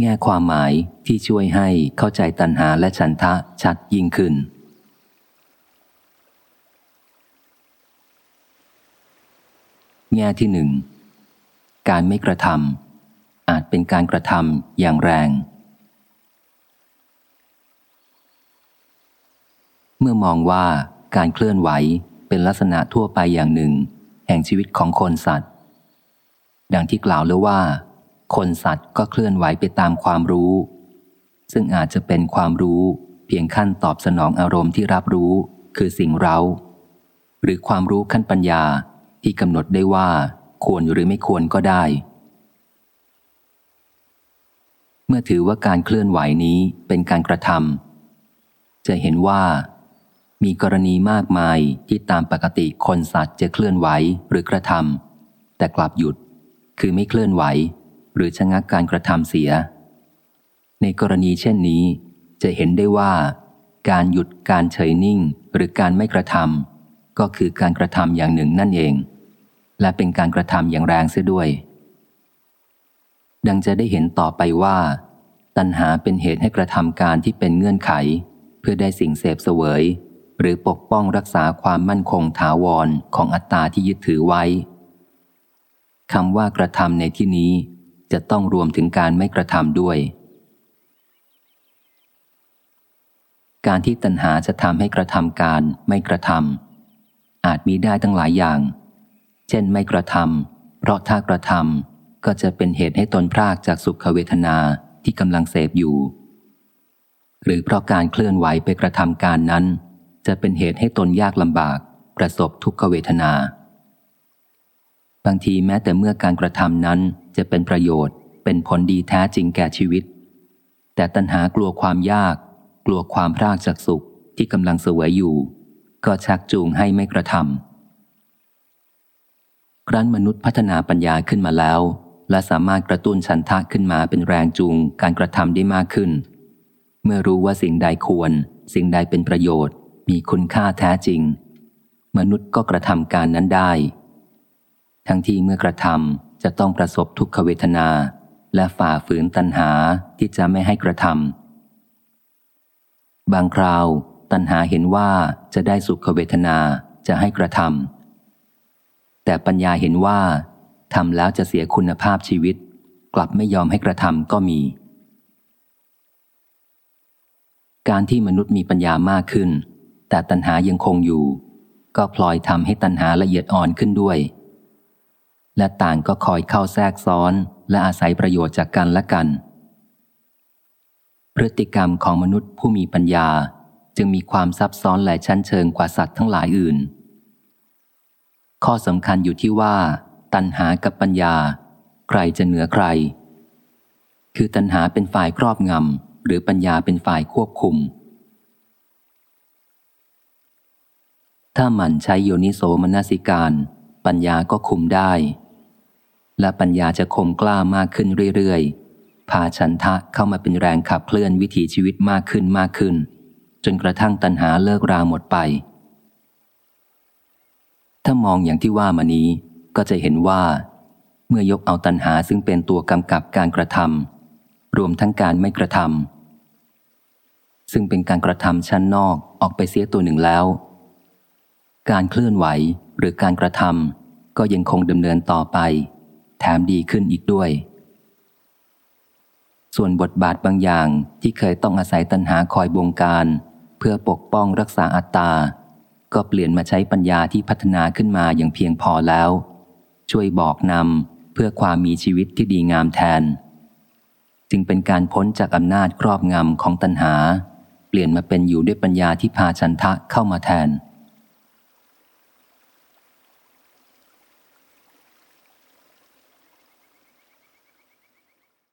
แง่ความหมายที่ช่วยให้เข้าใจตัณหาและฉันทะชัดยิ่งขึ้น แง่ที่หนึ่ง การไม่กระทำอาจเป็นการกระทำอย่างแรง เมื่อมองว่าการเคลื่อนไหวเป็นลักษณะทั่วไปอย่างหนึ่ง แห่งชีวิตของคนสัตว์ ดังที่กล่าวแล้วว่า คนสัตว์ก็เคลื่อนไหวไปตามความรู้ ซึ่งอาจจะเป็นความรู้ เพียงขั้นตอบสนองอารมณ์ที่รับรู้ คือสิ่งเรา หรือความรู้ขั้นปัญญาที่กำหนดได้ว่า ควรหรือไม่ควรก็ได้ เมื่อถือว่าการเคลื่อนไหวนี้เป็นการกระทำจะเห็นว่า มีกรณีมากมายที่ตามปกติคนสัตว์จะเคลื่อนไหวหรือกระทำแต่กลับหยุดคือไม่เคลื่อนไหว หรือชะงักการกระทำเสีย ในกรณีเช่นนี้ จะเห็นได้ว่า การหยุดการเฉยนิ่งหรือการไม่กระทำก็คือการกระทำอย่างหนึ่งนั่นเอง และเป็นการกระทำอย่างแรงเสียด้วย ดังจะได้เห็นต่อไปว่า ตัณหาเป็นเหตุให้กระทำการที่เป็นเงื่อนไข เพื่อได้สิ่งเสพเสวย หรือปกป้องรักษาความมั่นคงถาวรของอัตตาที่ยึดถือไว้คำว่ากระทำในที่นี้ จะต้องรวมถึงการไม่กระทำด้วย การที่ตัณหาจะทำให้กระทำการไม่กระทำอาจมีได้ทั้งหลายอย่าง เช่นไม่กระทำเพราะถ้ากระทำก็จะเป็นเหตุให้ตนพรากจากสุขเวทนาที่กำลังเสพอยู่ หรือเพราะการเคลื่อนไหวไปกระทำการนั้น จะเป็นเหตุให้ตนยากลำบาก ประสบทุกขเวทนา บางทีแม้แต่เมื่อการกระทำนั้นจะเป็นประโยชน์ เป็นผลดีแท้จริงแก่ชีวิต แต่ตัณหากลัวความยาก กลัวความพรากจากสุขที่กำลังเสวยอยู่ ก็ชักจูงให้ไม่กระทำครั้นมนุษย์พัฒนาปัญญาขึ้นมาแล้ว และสามารถกระตุ้นฉันทะขึ้นมาเป็นแรงจูงการกระทำได้มากขึ้น เมื่อรู้ว่าสิ่งใดควร สิ่งใดเป็นประโยชน์ มีคุณค่าแท้จริง มนุษย์ก็กระทำการนั้นได้ ทั้งที่เมื่อกระทำจะต้องประสบทุกขเวทนา และฝ่าฝืนตัณหาที่จะไม่ให้กระทำบางคราวตัณหาเห็นว่าจะได้สุขเวทนาจะให้กระทำแต่ปัญญาเห็นว่าทำแล้วจะเสียคุณภาพชีวิต กลับไม่ยอมให้กระทำก็มี การที่มนุษย์มีปัญญามากขึ้น แต่ตัณหายังคงอยู่ ก็พลอยทำให้ตัณหาละเอียดอ่อนขึ้นด้วย และต่างก็คอยเข้าแทรกซ้อน และอาศัยประโยชน์จากกันและกัน พฤติกรรมของมนุษย์ผู้มีปัญญาจึงมีความซับซ้อนและชั้นเชิงกว่าสัตว์ทั้งหลายอื่น ข้อสำคัญอยู่ที่ว่า ตัณหากับปัญญา ใครจะเหนือใคร คือตัณหาเป็นฝ่ายครอบงำหรือปัญญาเป็นฝ่ายควบคุม ถ้ามันใช้โยนิโสมนสิการ ปัญญาก็คุมได้ และปัญญาจะคมกล้ามากขึ้นเรื่อยๆ พาฉันทะเข้ามาเป็นแรงขับเคลื่อนวิถีชีวิตมากขึ้นมากขึ้น จนกระทั่งตัณหาเลิกราหมดไป ถ้ามองอย่างที่ว่ามานี้ก็จะเห็นว่า เมื่อยกเอาตัณหาซึ่งเป็นตัวกำกับการกระทำรวมทั้งการไม่กระทำซึ่งเป็นการกระทำชั้นนอกออกไปเสียตัวหนึ่งแล้ว การเคลื่อนไหวหรือการกระทำก็ยังคงดำเนินต่อไป แถมดีขึ้นอีกด้วย ส่วนบทบาทบางอย่างที่เคยต้องอาศัยตัณหาคอยบงการ เพื่อปกป้องรักษาอัตตา ก็เปลี่ยนมาใช้ปัญญาที่พัฒนาขึ้นมาอย่างเพียงพอแล้ว ช่วยบอกนำเพื่อความมีชีวิตที่ดีงามแทน จึงเป็นการพ้นจากอำนาจครอบงำของตัณหา เปลี่ยนมาเป็นอยู่ด้วยปัญญาที่พาชันทะเข้ามาแทน